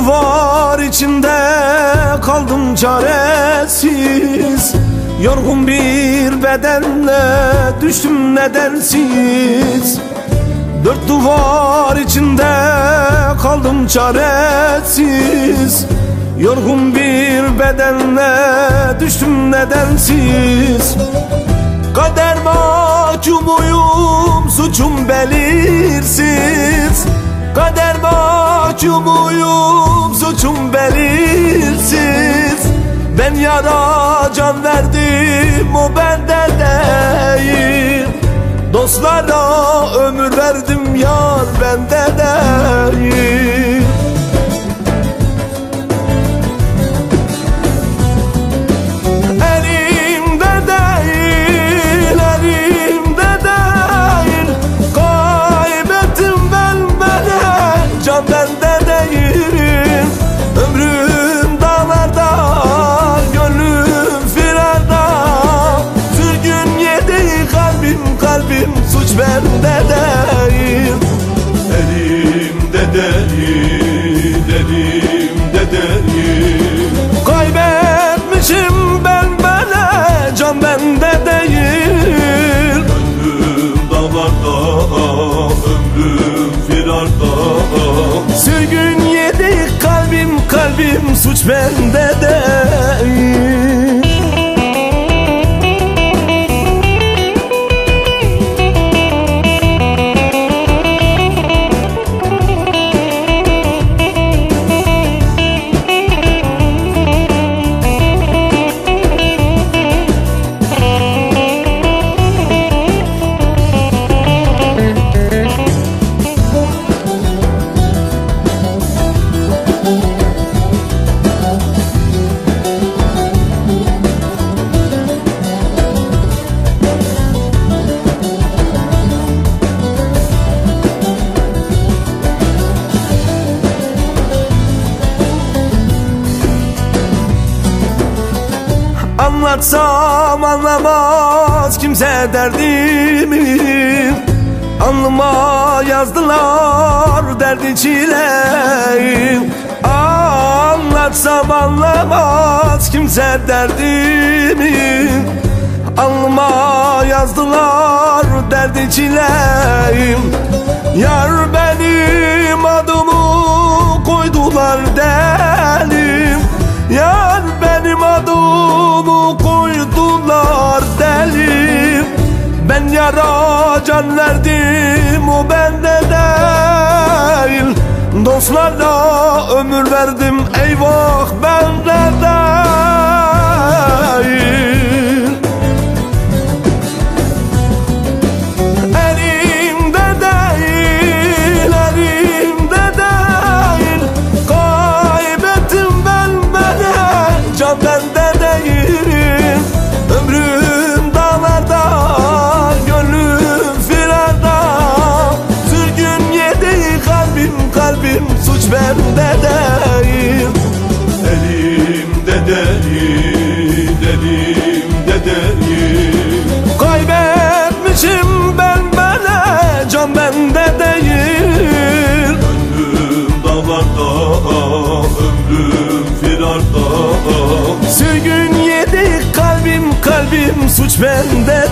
Dört duvar içinde kaldım çaresiz. Yorgun bir bedenle düştüm nedensiz. Dört duvar içinde kaldım çaresiz. Yorgun bir bedenle düştüm nedensiz. Kader mahkumuyum suçum belirsiz. Kader mahkumuyum suçum belirsiz. Ben yara can verdim o bende değil. Dostlara ömür verdim yar bende Elimde Anlatsam anlamaz kimse derdimi. Alnıma yazdılar derdi çileyi Anlatsam anlamaz kimse derdimi. Alnıma yazdılar derdi çileyi Yar benim adımı koydular delim. Ben yara can verdim o bende değil. Dostlarla ömür verdim kalbim, kalbim suç bende değil. Elimde değil, elimde değil Kaybetmişim ben beni, can bende değil. Ömrüm dağlarda, ömrüm firarda. Sürgün yedi kalbim kalbim suç bende